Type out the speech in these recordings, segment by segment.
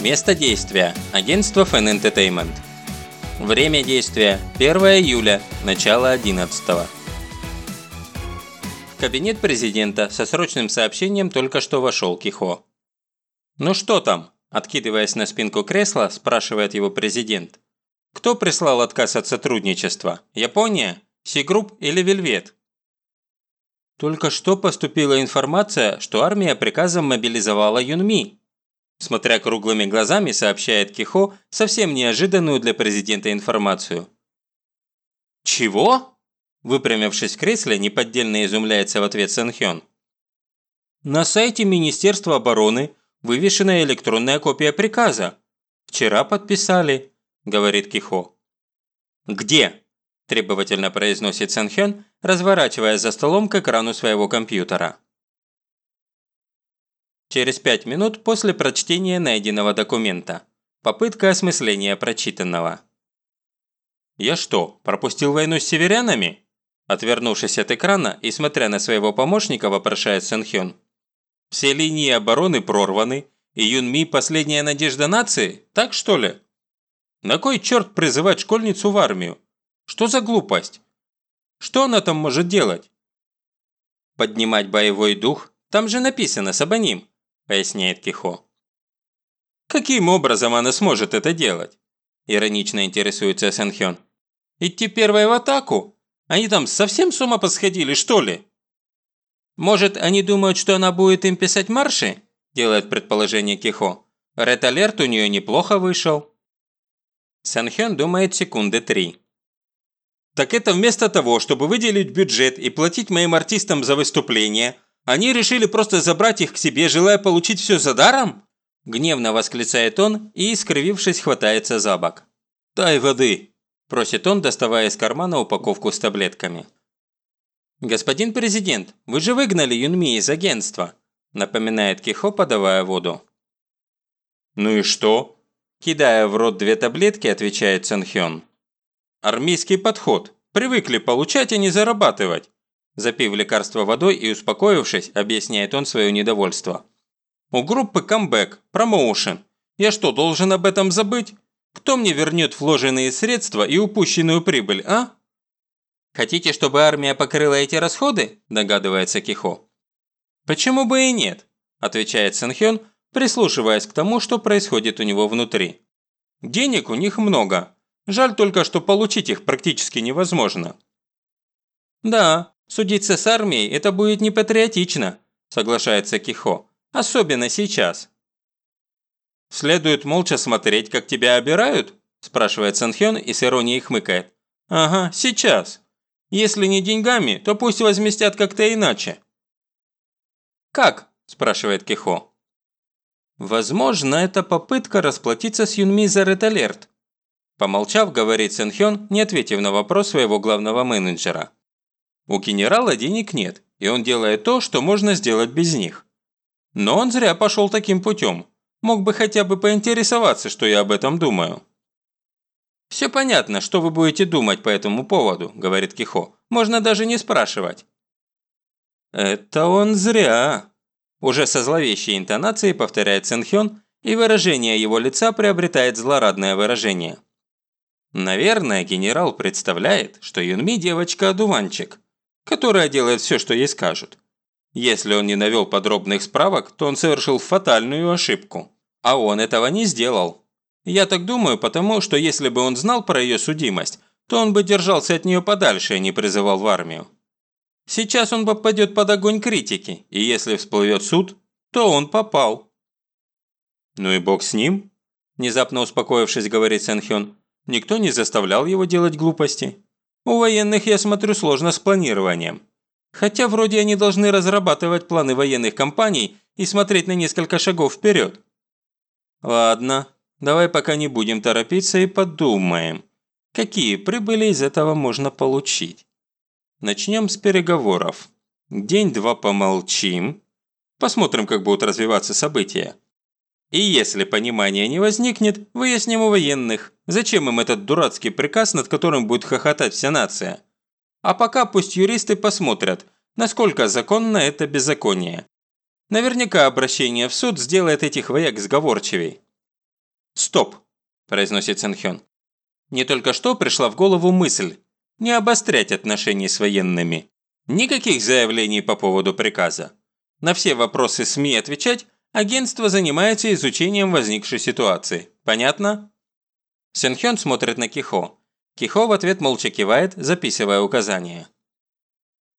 Место действия – агентство Fan Entertainment. Время действия – 1 июля, начало 11 -го. В кабинет президента со срочным сообщением только что вошел Кихо. «Ну что там?» – откидываясь на спинку кресла, спрашивает его президент. «Кто прислал отказ от сотрудничества? Япония? Сигрупп или Вельвет?» Только что поступила информация, что армия приказом мобилизовала Юнми. Смотря круглыми глазами, сообщает Кихо совсем неожиданную для президента информацию. «Чего?» Выпрямившись в кресле, неподдельно изумляется в ответ Сэнхён. На сайте Министерства обороны вывешена электронная копия приказа. Вчера подписали, говорит Кихо. Где? требовательно произносит Сэнхён, разворачивая за столом к экрану своего компьютера. Через пять минут после прочтения найденного документа. Попытка осмысления прочитанного. «Я что, пропустил войну с северянами?» Отвернувшись от экрана и смотря на своего помощника, вопрошает Сэнхён. «Все линии обороны прорваны, и Юнми – последняя надежда нации, так что ли? На кой черт призывать школьницу в армию? Что за глупость? Что она там может делать? Поднимать боевой дух? Там же написано «Сабаним», поясняет Кихо. Каким образом она сможет это делать? Иронично интересуется Сэнхён. Идти первой в атаку? Они там совсем с ума посходили, что ли? Может, они думают, что она будет им писать марши? Делает предположение Кихо. Ред-алерт у нее неплохо вышел. Сэнхён думает секунды три. Так это вместо того, чтобы выделить бюджет и платить моим артистам за выступление, они решили просто забрать их к себе, желая получить все за даром? Гневно восклицает он и, искривившись, хватается за бок. «Дай воды!» – просит он, доставая из кармана упаковку с таблетками. «Господин президент, вы же выгнали Юнми из агентства», – напоминает Кихо, подавая воду. «Ну и что?» – кидая в рот две таблетки, отвечает Цэнхён. Армейский подход. Привыкли получать, а не зарабатывать. Запив лекарство водой и успокоившись, объясняет он свое недовольство. У группы камбэк, промоушен. Я что, должен об этом забыть? Кто мне вернет вложенные средства и упущенную прибыль, а? Хотите, чтобы армия покрыла эти расходы? Догадывается Кихо. Почему бы и нет? Отвечает Сэнхён, прислушиваясь к тому, что происходит у него внутри. Денег у них много, Жаль только, что получить их практически невозможно. Да, судиться с армией – это будет непатриотично, соглашается Кихо. Особенно сейчас. Следует молча смотреть, как тебя обирают? спрашивает Санхён и с иронией хмыкает. Ага, сейчас. Если не деньгами, то пусть возместят как-то иначе. Как? спрашивает Кихо. Возможно, это попытка расплатиться с Юнми за Ред Алерт. Помолчав, говорит Сэнхён, не ответив на вопрос своего главного менеджера. У генерала денег нет, и он делает то, что можно сделать без них. Но он зря пошел таким путем. Мог бы хотя бы поинтересоваться, что я об этом думаю. «Все понятно, что вы будете думать по этому поводу», – говорит Кихо. «Можно даже не спрашивать». «Это он зря», – уже со зловещей интонацией повторяет Сэнхён, и выражение его лица приобретает злорадное выражение. Наверное, генерал представляет, что Юнми девочка-одуванчик, которая делает все, что ей скажут. Если он не навел подробных справок, то он совершил фатальную ошибку. А он этого не сделал. Я так думаю, потому что если бы он знал про ее судимость, то он бы держался от нее подальше и не призывал в армию. Сейчас он попадет под огонь критики, и если всплывет суд, то он попал. «Ну и бог с ним», – внезапно успокоившись, говорит Сэнхён. Никто не заставлял его делать глупости. У военных, я смотрю, сложно с планированием. Хотя вроде они должны разрабатывать планы военных компаний и смотреть на несколько шагов вперед. Ладно, давай пока не будем торопиться и подумаем, какие прибыли из этого можно получить. Начнем с переговоров. День-два помолчим. Посмотрим, как будут развиваться события. И если понимания не возникнет, выясним у военных, зачем им этот дурацкий приказ, над которым будет хохотать вся нация. А пока пусть юристы посмотрят, насколько законно это беззаконие. Наверняка обращение в суд сделает этих вояк сговорчивей. «Стоп!» – произносит Сэнхён. Не только что пришла в голову мысль не обострять отношения с военными. Никаких заявлений по поводу приказа. На все вопросы СМИ отвечать агентство занимается изучением возникшей ситуации. Понятно? Сэнхён смотрит на Кихо. Кихо в ответ молча кивает, записывая указания.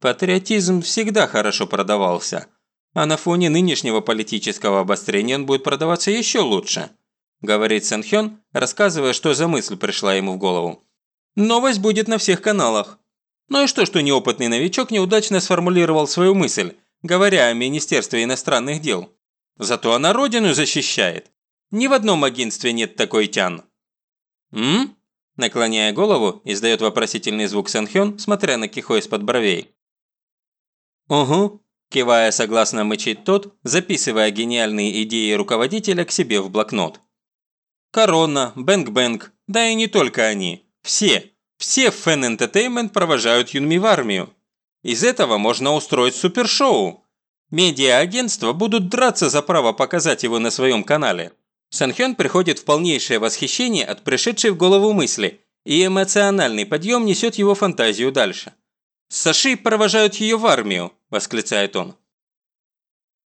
Патриотизм всегда хорошо продавался, а на фоне нынешнего политического обострения он будет продаваться еще лучше, говорит Сэнхён, рассказывая, что за мысль пришла ему в голову. Новость будет на всех каналах. Ну и что, что неопытный новичок неудачно сформулировал свою мысль, говоря о Министерстве иностранных дел. Зато она родину защищает. Ни в одном агентстве нет такой тян. «М?» Наклоняя голову, издает вопросительный звук Сэнхён, смотря на Кихо из-под бровей. «Угу», – кивая согласно мычит тот, записывая гениальные идеи руководителя к себе в блокнот. «Корона, Бэнк-Бэнк, да и не только они. Все, все в Fan Entertainment провожают Юнми в армию. Из этого можно устроить супершоу. Медиа-агентства будут драться за право показать его на своем канале. Санхён приходит в полнейшее восхищение от пришедшей в голову мысли, и эмоциональный подъем несет его фантазию дальше. «Саши провожают ее в армию!» – восклицает он.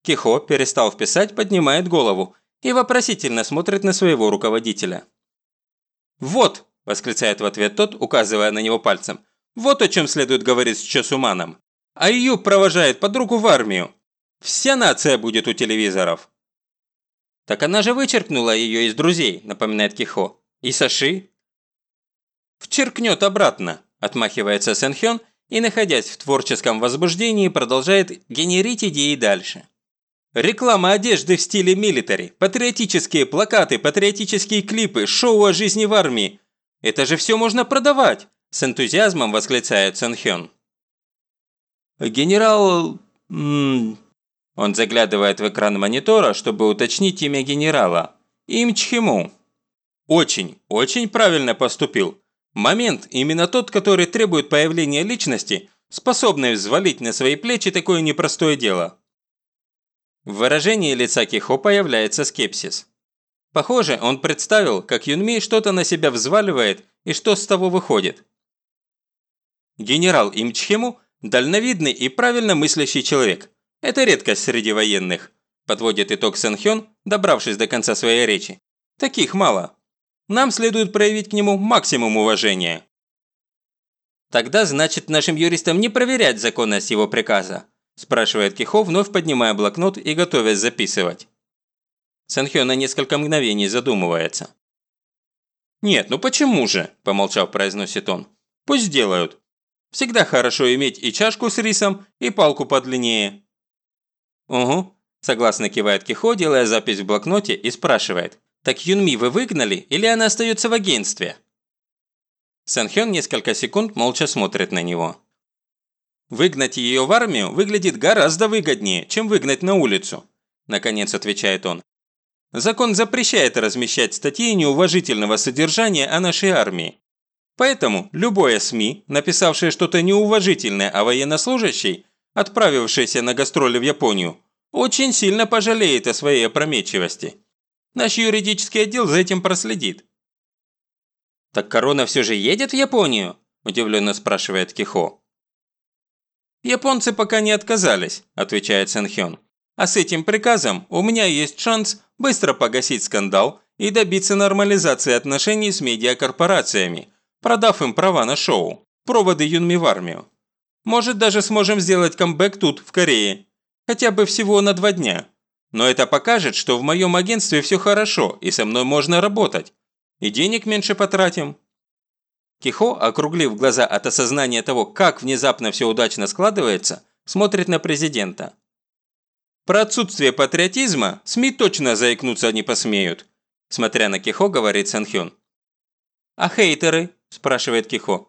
Кихо, перестал писать, поднимает голову и вопросительно смотрит на своего руководителя. «Вот!» восклицает в ответ тот, указывая на него пальцем. Вот о чем следует говорить с Чосуманом. А ее провожает подругу в армию. Вся нация будет у телевизоров. Так она же вычеркнула ее из друзей, напоминает Кихо. И Саши? Вчеркнет обратно, отмахивается Сэнхён и, находясь в творческом возбуждении, продолжает генерить идеи дальше. Реклама одежды в стиле милитари, патриотические плакаты, патриотические клипы, шоу о жизни в армии – это же все можно продавать!» – с энтузиазмом восклицает Сэнхён. «Генерал...» Он заглядывает в экран монитора, чтобы уточнить имя генерала. Им Чхему. Очень, очень правильно поступил. Момент именно тот, который требует появления личности, способной взвалить на свои плечи такое непростое дело. В выражении лица Кихо появляется скепсис. Похоже, он представил, как Юнми что-то на себя взваливает и что с того выходит. Генерал Имчхему – дальновидный и правильно мыслящий человек. Это редкость среди военных, подводит итог Сэнхён, добравшись до конца своей речи. Таких мало. Нам следует проявить к нему максимум уважения. Тогда значит нашим юристам не проверять законность его приказа, спрашивает Кихо, вновь поднимая блокнот и готовясь записывать. Сэнхё на несколько мгновений задумывается. «Нет, ну почему же?» – помолчав, произносит он. «Пусть сделают. Всегда хорошо иметь и чашку с рисом, и палку подлиннее». «Угу», – согласно кивает Кихо, делая запись в блокноте и спрашивает. «Так Юнми вы выгнали или она остается в агентстве?» Сэнхён несколько секунд молча смотрит на него. «Выгнать ее в армию выглядит гораздо выгоднее, чем выгнать на улицу», – наконец отвечает он. Закон запрещает размещать статьи неуважительного содержания о нашей армии. Поэтому любое СМИ, написавшее что-то неуважительное о военнослужащей, отправившейся на гастроли в Японию, очень сильно пожалеет о своей опрометчивости. Наш юридический отдел за этим проследит. «Так корона все же едет в Японию?» – удивленно спрашивает Кихо. «Японцы пока не отказались», – отвечает Сэнхён. «А с этим приказом у меня есть шанс быстро погасить скандал и добиться нормализации отношений с медиакорпорациями, продав им права на шоу, проводы Юнми в армию. Может даже сможем сделать камбэк тут, в Корее. Хотя бы всего на два дня. Но это покажет, что в моем агентстве все хорошо и со мной можно работать. И денег меньше потратим. Кихо, округлив глаза от осознания того, как внезапно все удачно складывается, смотрит на президента. Про отсутствие патриотизма СМИ точно заикнуться не посмеют. Смотря на Кихо, говорит Санхён. «А хейтеры?» – спрашивает Кихо.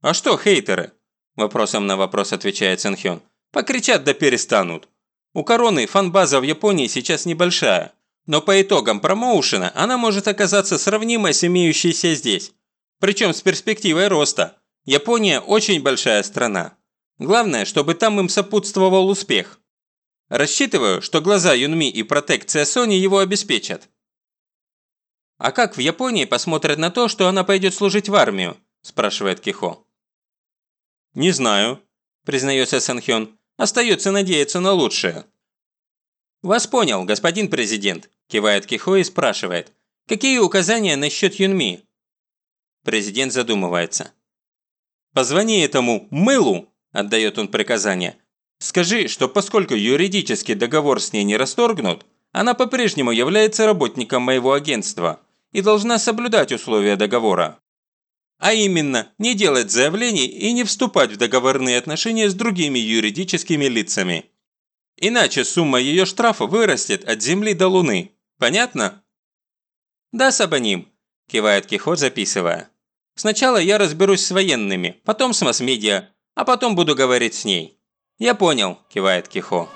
«А что хейтеры?» – вопросом на вопрос отвечает Санхён. «Покричат да перестанут. У Короны фанбаза в Японии сейчас небольшая, но по итогам промоушена она может оказаться сравнимой с имеющейся здесь. Причем с перспективой роста. Япония очень большая страна. Главное, чтобы там им сопутствовал успех. Рассчитываю, что глаза Юнми и протекция Sony его обеспечат. «А как в Японии посмотрят на то, что она пойдет служить в армию?» – спрашивает Кихо. «Не знаю», – признается Санхён. «Остается надеяться на лучшее». «Вас понял, господин президент», – кивает Кихо и спрашивает. «Какие указания насчет Юнми?» Президент задумывается. «Позвони этому мылу», – отдает он приказание. «Скажи, что поскольку юридический договор с ней не расторгнут, она по-прежнему является работником моего агентства и должна соблюдать условия договора. А именно, не делать заявлений и не вступать в договорные отношения с другими юридическими лицами. Иначе сумма ее штрафа вырастет от земли до луны. Понятно? Да, Сабаним, кивает Кихот, записывая. Сначала я разберусь с военными, потом с масс-медиа, а потом буду говорить с ней. Я понял, кивает Кихо.